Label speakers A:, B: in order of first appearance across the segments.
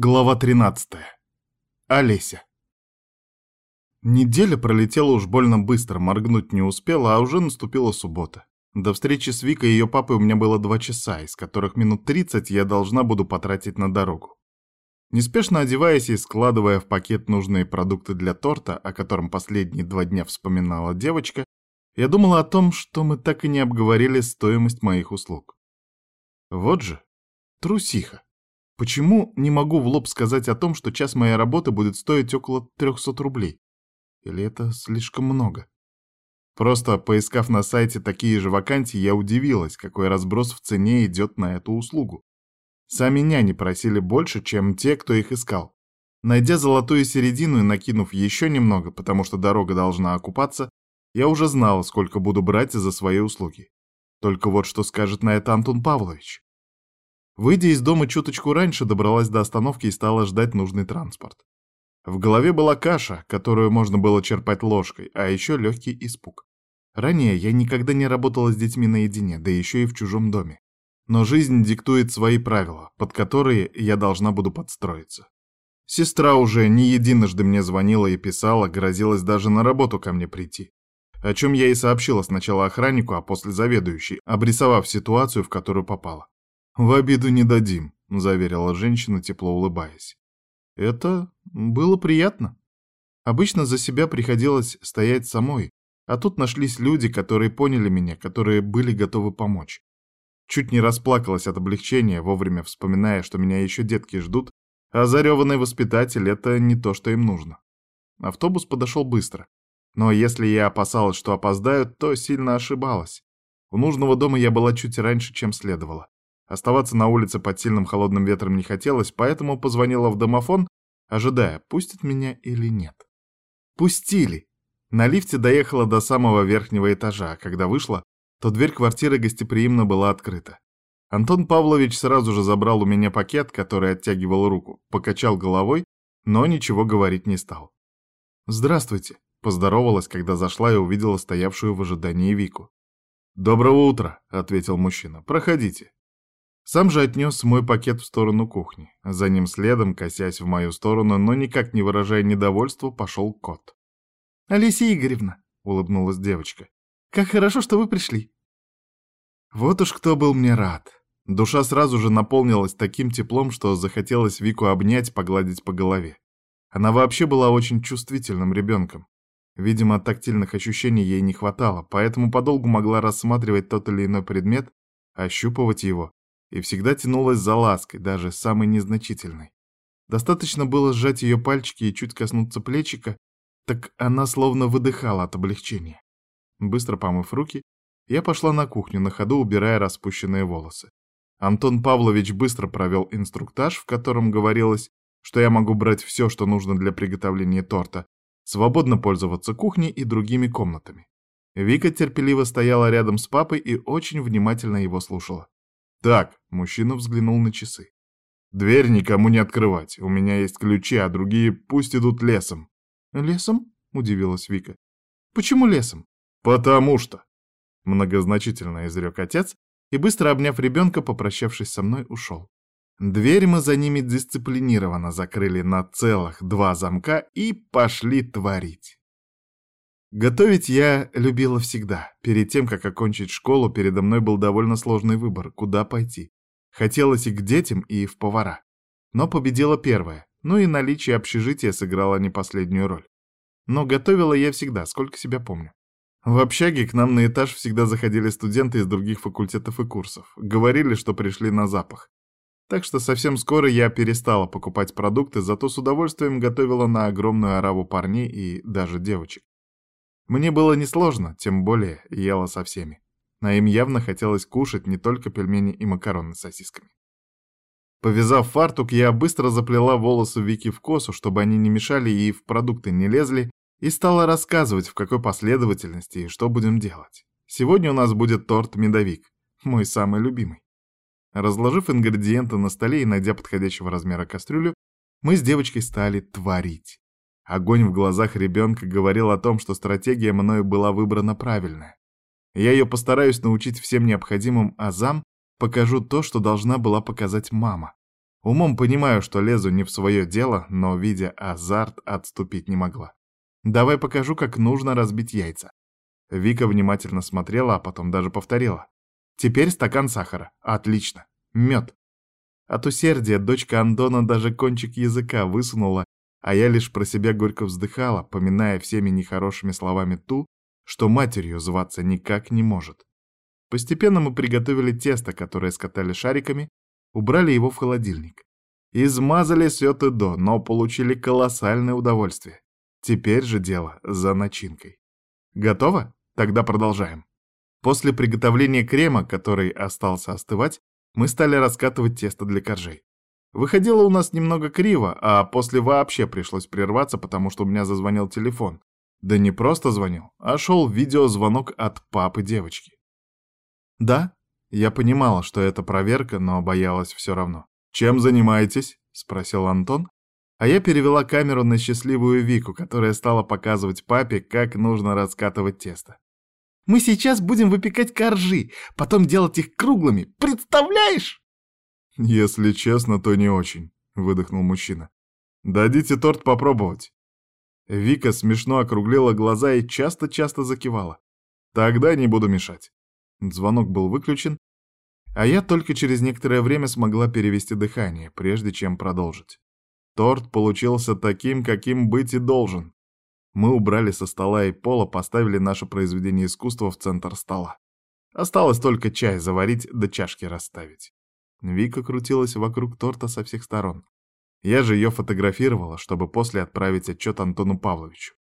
A: Глава 13. Олеся. Неделя пролетела уж больно быстро, моргнуть не успела, а уже наступила суббота. До встречи с Викой и ее папой у меня было два часа, из которых минут 30 я должна буду потратить на дорогу. Неспешно одеваясь и складывая в пакет нужные продукты для торта, о котором последние два дня вспоминала девочка, я думала о том, что мы так и не обговорили стоимость моих услуг. Вот же, трусиха. Почему не могу в лоб сказать о том, что час моей работы будет стоить около 300 рублей? Или это слишком много? Просто поискав на сайте такие же вакансии, я удивилась, какой разброс в цене идет на эту услугу. Сами няни просили больше, чем те, кто их искал. Найдя золотую середину и накинув еще немного, потому что дорога должна окупаться, я уже знала, сколько буду брать за свои услуги. Только вот что скажет на это Антон Павлович. Выйдя из дома чуточку раньше, добралась до остановки и стала ждать нужный транспорт. В голове была каша, которую можно было черпать ложкой, а еще легкий испуг. Ранее я никогда не работала с детьми наедине, да еще и в чужом доме. Но жизнь диктует свои правила, под которые я должна буду подстроиться. Сестра уже не единожды мне звонила и писала, грозилась даже на работу ко мне прийти. О чем я и сообщила сначала охраннику, а после заведующей, обрисовав ситуацию, в которую попала. «В обиду не дадим», — заверила женщина, тепло улыбаясь. Это было приятно. Обычно за себя приходилось стоять самой, а тут нашлись люди, которые поняли меня, которые были готовы помочь. Чуть не расплакалась от облегчения, вовремя вспоминая, что меня еще детки ждут, а зареванный воспитатель — это не то, что им нужно. Автобус подошел быстро. Но если я опасалась, что опоздаю, то сильно ошибалась. У нужного дома я была чуть раньше, чем следовало. Оставаться на улице под сильным холодным ветром не хотелось, поэтому позвонила в домофон, ожидая, пустят меня или нет. Пустили! На лифте доехала до самого верхнего этажа, а когда вышла, то дверь квартиры гостеприимно была открыта. Антон Павлович сразу же забрал у меня пакет, который оттягивал руку, покачал головой, но ничего говорить не стал. «Здравствуйте», — поздоровалась, когда зашла и увидела стоявшую в ожидании Вику. «Доброго утра», — ответил мужчина. «Проходите». Сам же отнес мой пакет в сторону кухни. За ним следом, косясь в мою сторону, но никак не выражая недовольства, пошел кот. «Алисия Игоревна», — улыбнулась девочка, — «как хорошо, что вы пришли». Вот уж кто был мне рад. Душа сразу же наполнилась таким теплом, что захотелось Вику обнять, погладить по голове. Она вообще была очень чувствительным ребенком. Видимо, тактильных ощущений ей не хватало, поэтому подолгу могла рассматривать тот или иной предмет, ощупывать его, и всегда тянулась за лаской, даже самой незначительной. Достаточно было сжать ее пальчики и чуть коснуться плечика, так она словно выдыхала от облегчения. Быстро помыв руки, я пошла на кухню, на ходу убирая распущенные волосы. Антон Павлович быстро провел инструктаж, в котором говорилось, что я могу брать все, что нужно для приготовления торта, свободно пользоваться кухней и другими комнатами. Вика терпеливо стояла рядом с папой и очень внимательно его слушала. «Так», — мужчина взглянул на часы. «Дверь никому не открывать. У меня есть ключи, а другие пусть идут лесом». «Лесом?» — удивилась Вика. «Почему лесом?» «Потому что...» Многозначительно изрек отец и, быстро обняв ребенка, попрощавшись со мной, ушел. Дверь мы за ними дисциплинированно закрыли на целых два замка и пошли творить. Готовить я любила всегда. Перед тем, как окончить школу, передо мной был довольно сложный выбор, куда пойти. Хотелось и к детям, и в повара. Но победила первая, ну и наличие общежития сыграло не последнюю роль. Но готовила я всегда, сколько себя помню. В общаге к нам на этаж всегда заходили студенты из других факультетов и курсов. Говорили, что пришли на запах. Так что совсем скоро я перестала покупать продукты, зато с удовольствием готовила на огромную ораву парней и даже девочек. Мне было несложно, тем более ела со всеми. А им явно хотелось кушать не только пельмени и макароны с сосисками. Повязав фартук, я быстро заплела волосы Вики в косу, чтобы они не мешали и в продукты не лезли, и стала рассказывать, в какой последовательности и что будем делать. Сегодня у нас будет торт-медовик, мой самый любимый. Разложив ингредиенты на столе и найдя подходящего размера кастрюлю, мы с девочкой стали творить. Огонь в глазах ребенка говорил о том, что стратегия мною была выбрана правильная. Я ее постараюсь научить всем необходимым азам, покажу то, что должна была показать мама. Умом понимаю, что лезу не в свое дело, но, видя азарт, отступить не могла. Давай покажу, как нужно разбить яйца. Вика внимательно смотрела, а потом даже повторила. Теперь стакан сахара. Отлично. Мед. От усердия дочка Андона даже кончик языка высунула, а я лишь про себя горько вздыхала, поминая всеми нехорошими словами ту, что матерью зваться никак не может. Постепенно мы приготовили тесто, которое скатали шариками, убрали его в холодильник. Измазали от и до, но получили колоссальное удовольствие. Теперь же дело за начинкой. Готово? Тогда продолжаем. После приготовления крема, который остался остывать, мы стали раскатывать тесто для коржей. Выходило у нас немного криво, а после вообще пришлось прерваться, потому что у меня зазвонил телефон. Да не просто звонил, а шел видеозвонок от папы девочки. Да, я понимала, что это проверка, но боялась все равно. «Чем занимаетесь?» — спросил Антон, а я перевела камеру на счастливую Вику, которая стала показывать папе, как нужно раскатывать тесто. «Мы сейчас будем выпекать коржи, потом делать их круглыми, представляешь?» «Если честно, то не очень», — выдохнул мужчина. «Дадите торт попробовать». Вика смешно округлила глаза и часто-часто закивала. «Тогда не буду мешать». Звонок был выключен, а я только через некоторое время смогла перевести дыхание, прежде чем продолжить. Торт получился таким, каким быть и должен. Мы убрали со стола и пола, поставили наше произведение искусства в центр стола. Осталось только чай заварить да чашки расставить. Вика крутилась вокруг торта со всех сторон. Я же ее фотографировала, чтобы после отправить отчет Антону Павловичу.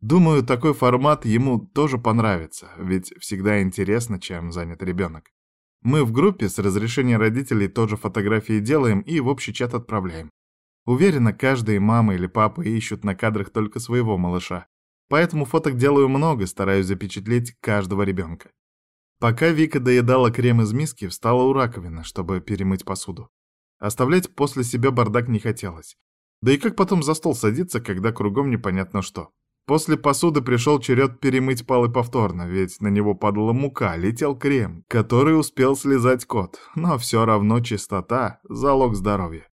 A: Думаю, такой формат ему тоже понравится, ведь всегда интересно, чем занят ребенок. Мы в группе с разрешения родителей тоже фотографии делаем и в общий чат отправляем. Уверена, каждая мама или папа ищут на кадрах только своего малыша. Поэтому фоток делаю много, стараюсь запечатлеть каждого ребенка. Пока Вика доедала крем из миски, встала у раковины, чтобы перемыть посуду. Оставлять после себя бардак не хотелось. Да и как потом за стол садиться, когда кругом непонятно что. После посуды пришел черед перемыть полы повторно, ведь на него падала мука, летел крем, который успел слезать кот, но все равно чистота — залог здоровья.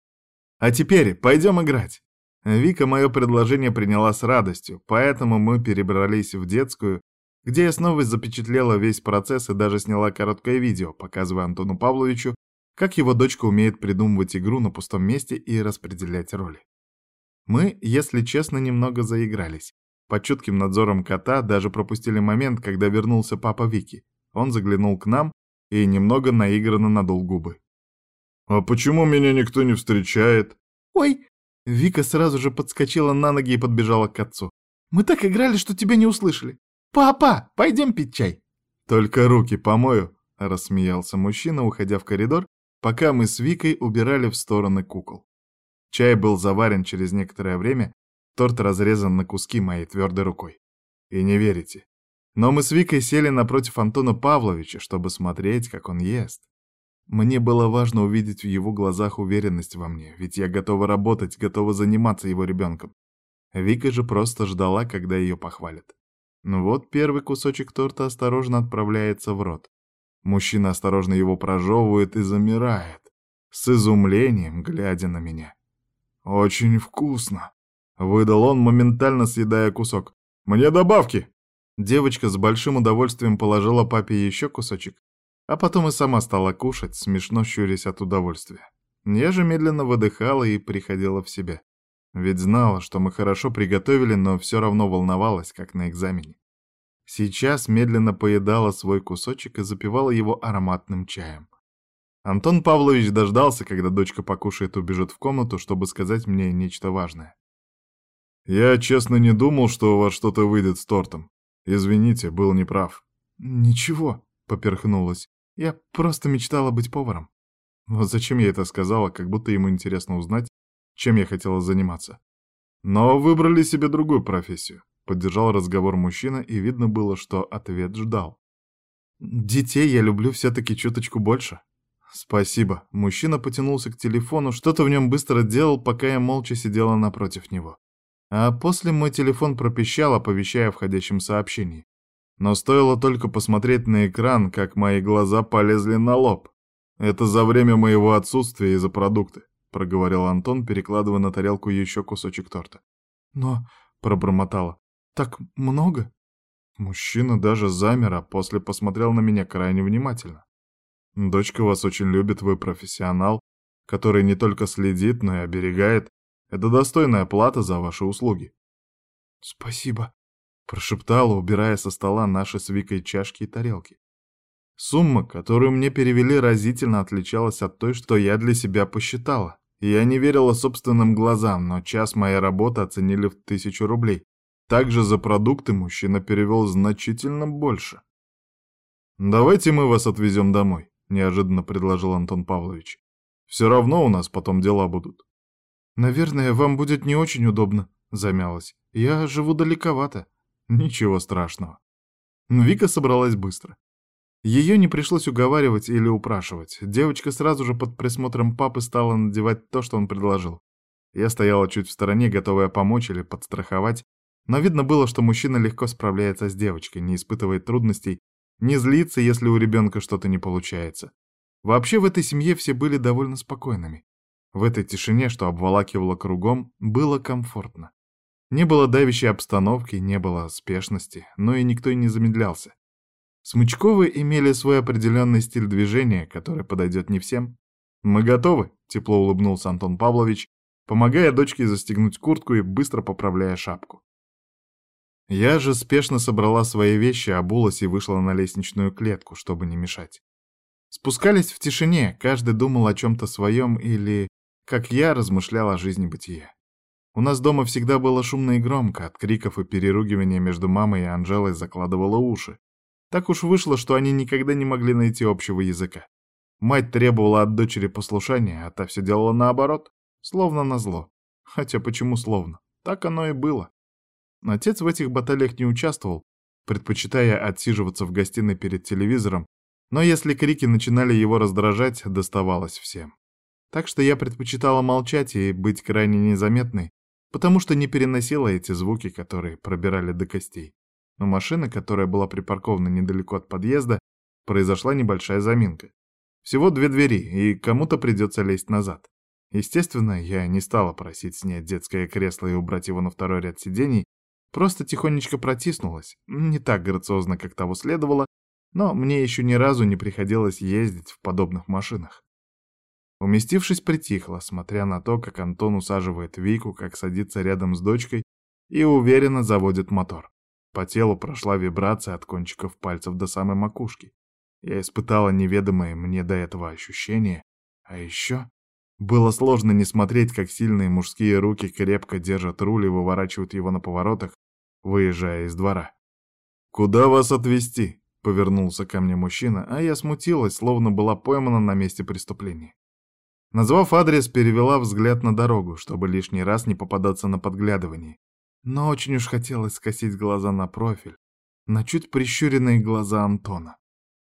A: А теперь пойдем играть. Вика мое предложение приняла с радостью, поэтому мы перебрались в детскую, где я снова запечатлела весь процесс и даже сняла короткое видео, показывая Антону Павловичу, как его дочка умеет придумывать игру на пустом месте и распределять роли. Мы, если честно, немного заигрались. Под чутким надзором кота даже пропустили момент, когда вернулся папа Вики. Он заглянул к нам и немного наигранно надул губы. «А почему меня никто не встречает?» «Ой!» Вика сразу же подскочила на ноги и подбежала к отцу. «Мы так играли, что тебя не услышали. Папа, пойдем пить чай!» «Только руки помою», — рассмеялся мужчина, уходя в коридор, пока мы с Викой убирали в стороны кукол. Чай был заварен через некоторое время, торт разрезан на куски моей твердой рукой. И не верите. Но мы с Викой сели напротив Антона Павловича, чтобы смотреть, как он ест. Мне было важно увидеть в его глазах уверенность во мне, ведь я готова работать, готова заниматься его ребенком. Вика же просто ждала, когда ее похвалят. Ну вот первый кусочек торта осторожно отправляется в рот. Мужчина осторожно его прожевывает и замирает, с изумлением глядя на меня. «Очень вкусно!» — выдал он, моментально съедая кусок. «Мне добавки!» Девочка с большим удовольствием положила папе еще кусочек, а потом и сама стала кушать, смешно щурясь от удовольствия. Я же медленно выдыхала и приходила в себя. Ведь знала, что мы хорошо приготовили, но все равно волновалась, как на экзамене. Сейчас медленно поедала свой кусочек и запивала его ароматным чаем. Антон Павлович дождался, когда дочка покушает и убежит в комнату, чтобы сказать мне нечто важное. «Я честно не думал, что у вас что-то выйдет с тортом. Извините, был неправ». «Ничего», — поперхнулась. Я просто мечтала быть поваром. Вот зачем я это сказала, как будто ему интересно узнать, чем я хотела заниматься. Но выбрали себе другую профессию. Поддержал разговор мужчина, и видно было, что ответ ждал. Детей я люблю все-таки чуточку больше. Спасибо. Мужчина потянулся к телефону, что-то в нем быстро делал, пока я молча сидела напротив него. А после мой телефон пропищал, оповещая о входящем сообщении. Но стоило только посмотреть на экран, как мои глаза полезли на лоб. Это за время моего отсутствия и за продукты. Проговорил Антон, перекладывая на тарелку еще кусочек торта.
B: «Но...» — пробормотала. «Так много?»
A: Мужчина даже замер, а после посмотрел на меня крайне внимательно. «Дочка вас очень любит, вы профессионал, который не только следит, но и оберегает. Это достойная плата за ваши услуги».
B: «Спасибо», —
A: прошептала, убирая со стола наши с Викой чашки и тарелки. Сумма, которую мне перевели, разительно отличалась от той, что я для себя посчитала. Я не верила собственным глазам, но час моей работы оценили в тысячу рублей. Также за продукты мужчина перевел значительно больше. «Давайте мы вас отвезем домой», — неожиданно предложил Антон Павлович. «Все равно у нас потом дела будут».
B: «Наверное, вам будет не очень удобно», — замялась. «Я живу далековато».
A: «Ничего страшного». Вика собралась быстро. Ее не пришлось уговаривать или упрашивать. Девочка сразу же под присмотром папы стала надевать то, что он предложил. Я стояла чуть в стороне, готовая помочь или подстраховать, но видно было, что мужчина легко справляется с девочкой, не испытывает трудностей, не злится, если у ребенка что-то не получается. Вообще в этой семье все были довольно спокойными. В этой тишине, что обволакивало кругом, было комфортно. Не было давящей обстановки, не было спешности, но и никто и не замедлялся. Смычковы имели свой определенный стиль движения, который подойдет не всем. «Мы готовы», — тепло улыбнулся Антон Павлович, помогая дочке застегнуть куртку и быстро поправляя шапку. Я же спешно собрала свои вещи, обулась и вышла на лестничную клетку, чтобы не мешать. Спускались в тишине, каждый думал о чем-то своем или, как я, размышлял о жизни бытия. У нас дома всегда было шумно и громко, от криков и переругивания между мамой и Анжелой закладывало уши. Так уж вышло, что они никогда не могли найти общего языка. Мать требовала от дочери послушания, а та все делала наоборот, словно назло. Хотя почему словно? Так оно и было. Отец в этих баталиях не участвовал, предпочитая отсиживаться в гостиной перед телевизором, но если крики начинали его раздражать, доставалось всем. Так что я предпочитала молчать и быть крайне незаметной, потому что не переносила эти звуки, которые пробирали до костей. Но машина, которая была припаркована недалеко от подъезда, произошла небольшая заминка. Всего две двери, и кому-то придется лезть назад. Естественно, я не стала просить снять детское кресло и убрать его на второй ряд сидений, Просто тихонечко протиснулась, не так грациозно, как того следовало, но мне еще ни разу не приходилось ездить в подобных машинах. Уместившись, притихла, смотря на то, как Антон усаживает Вику, как садится рядом с дочкой и уверенно заводит мотор. По телу прошла вибрация от кончиков пальцев до самой макушки. Я испытала неведомое мне до этого ощущение, а еще было сложно не смотреть, как сильные мужские руки крепко держат руль и выворачивают его на поворотах, выезжая из двора. «Куда вас отвезти?» — повернулся ко мне мужчина, а я смутилась, словно была поймана на месте преступления. Назвав адрес, перевела взгляд на дорогу, чтобы лишний раз не попадаться на подглядывание. Но очень уж хотелось скосить глаза на профиль, на чуть прищуренные глаза Антона.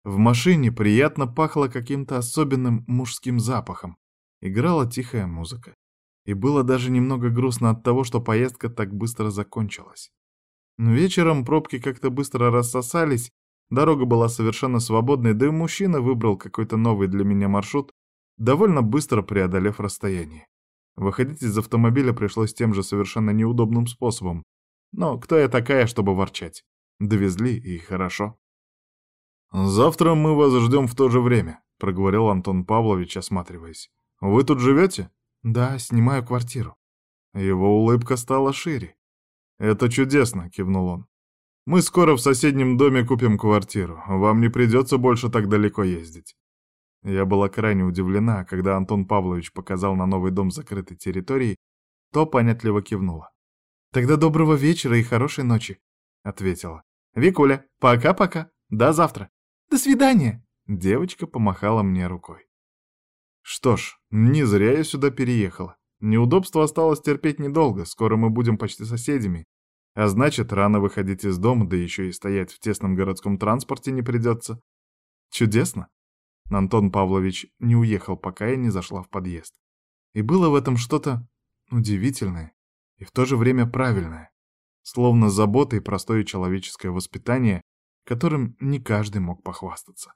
A: В машине приятно пахло каким-то особенным мужским запахом, Играла тихая музыка. И было даже немного грустно от того, что поездка так быстро закончилась. Но вечером пробки как-то быстро рассосались, дорога была совершенно свободной, да и мужчина выбрал какой-то новый для меня маршрут, довольно быстро преодолев расстояние. Выходить из автомобиля пришлось тем же совершенно неудобным способом. Но кто я такая, чтобы ворчать? Довезли, и хорошо. «Завтра мы вас ждем в то же время», — проговорил Антон Павлович, осматриваясь. «Вы тут живете?»
B: «Да, снимаю квартиру».
A: Его улыбка стала шире. «Это чудесно», — кивнул он. «Мы скоро в соседнем доме купим квартиру. Вам не придется больше так далеко ездить». Я была крайне удивлена, когда Антон Павлович показал на новый дом закрытой территории, то понятливо кивнула.
B: «Тогда доброго вечера и хорошей ночи», — ответила. «Викуля, пока-пока, до завтра. До свидания!»
A: Девочка помахала мне рукой. Что ж, не зря я сюда переехала. Неудобство осталось терпеть недолго, скоро мы будем почти соседями. А значит, рано выходить из дома, да еще и стоять в тесном городском транспорте не придется. Чудесно. Антон Павлович не уехал, пока я не зашла в подъезд. И было в этом что-то удивительное и в то же время правильное. Словно забота и простое человеческое воспитание, которым не каждый мог похвастаться.